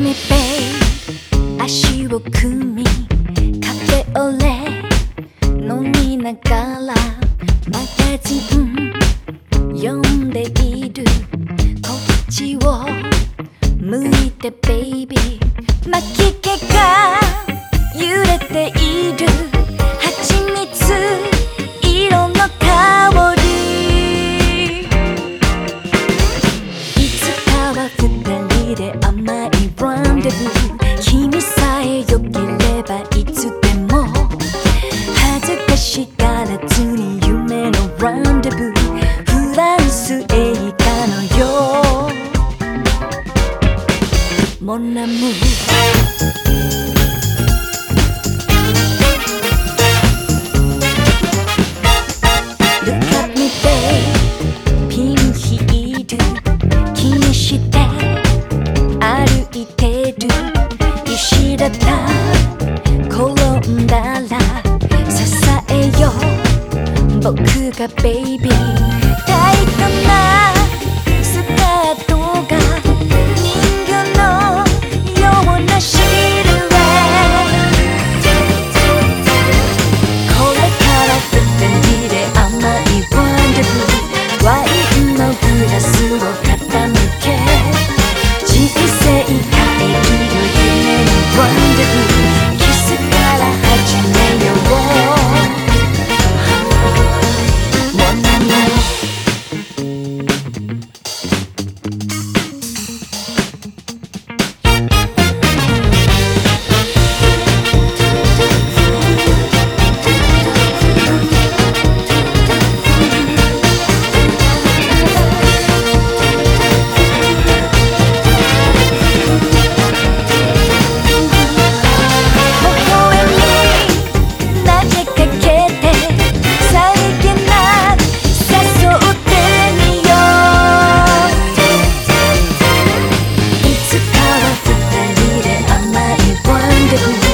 me babe 足を組みカフェオレ飲みながらマガジン読ん。でいるこっちを向いてベイビー巻き毛が揺れている。蜂蜜色の香り。いつかは二人で甘いランデブー君さえ良ければいつでも恥ずかしがらずに夢のランデブーフランス映画のようモナム僕がベイビー抱いたな the